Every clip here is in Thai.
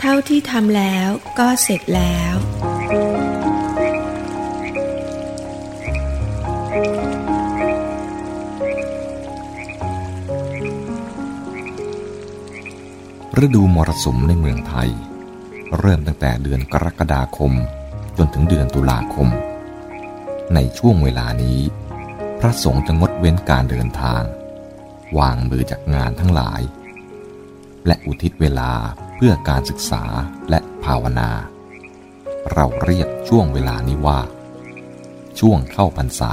เท่าที่ทำแล้วก็เสร็จแล้ว ฤดูมรสุมในเมืองไทย เริ่มตั้งแต่เดือนกรกฎาคม จนถึงเดือนตุลาคม ในช่วงเวลานี้ พระสงฆ์จะงดเว้นการเดินทาง วางมือจากงานทั้งหลาย และอุทิศเวลา เพื่อการศึกษาและภาวนา เราเรียกช่วงเวลานี้ว่า ช่วงเข้าพรรษา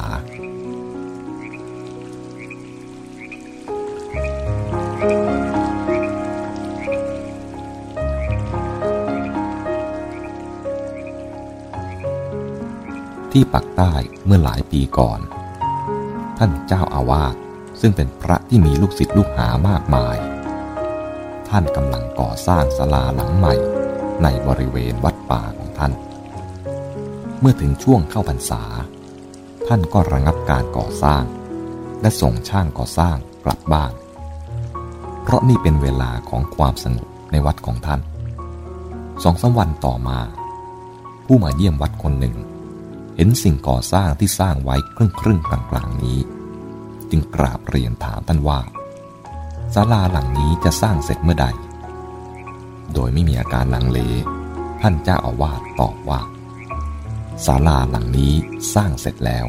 ที่ปักใต้เมื่อหลายปีก่อน ท่านเจ้าอาวาสซึ่งเป็นพระที่มีลูกศิษย์ลูกหามากมาย ท่านกำลังก่อสร้างศาลาหลังใหม่ ในบริเวณวัดป่าของท่าน เมื่อถึงช่วงเข้าพรรษา ท่านก็ระงับการก่อสร้าง และส่งช่างก่อสร้างกลับบ้าน เพราะนี่เป็นเวลาของความสงบในวัดของท่านสองสามวันต่อมา ผู้มาเยี่ยมวัดคนหนึ่ง เห็นสิ่งก่อสร้างที่สร้างไว้ครึ่งครึ่งกลางกลางนี้ จึงกราบเรียนถามท่านว่า ศาลาหลังนี้จะสร้างเสร็จเมื่อใด โดยไม่มีอาการลังเล ท่านเจ้าอาวาสตอบว่าศาลาหลังนี้สร้างเสร็จแล้ว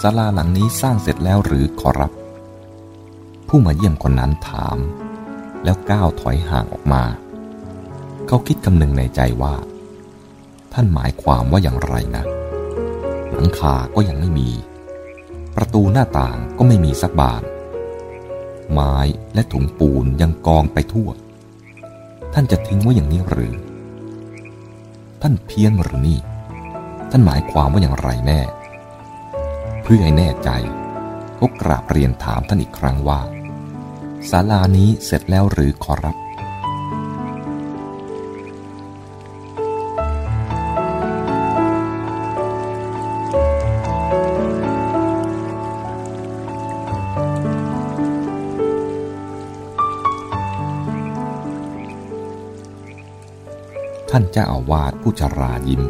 ศาลาหลังนี้สร้างเสร็จแล้วหรือขอรับ ผู้มาเยี่ยมคนนั้นถาม แล้วก้าวถอยห่างออกมา เขาคิดคำหนึ่งในใจว่า ท่านหมายความว่าอย่างไรนะ หลังคาก็ยังไม่มี ประตูหน้าต่างก็ไม่มีสักบาน ไม้และถุงปูนยังกองไปทั่ว ท่านจะทิ้งไว้อย่างนี้หรือ ท่านเพี้ยนหรือนี่ ท่านหมายความว่าอย่างไรแน่ เพื่อให้แน่ใจเขากราบเรียนถามท่านอีกครั้งว่าศาลานี้เสร็จแล้วหรือขอรับ ท่านเจ้าอาวาสผู้ชรายิ้ม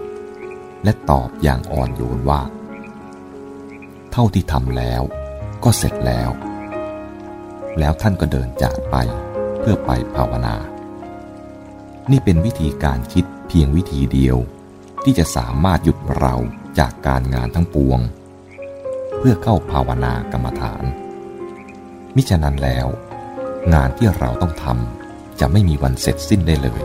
และตอบอย่างอ่อนโยนว่า เท่าที่ทำแล้วก็เสร็จแล้ว แล้วท่านก็เดินจากไปเพื่อไปภาวนา นี่เป็นวิธีการคิดเพียงวิธีเดียวที่จะสามารถหยุดเราจากการงานทั้งปวง เพื่อเข้าภาวนากรรมฐาน มิฉะนั้นแล้ว งานที่เราต้องทำจะไม่มีวันเสร็จสิ้นได้เลย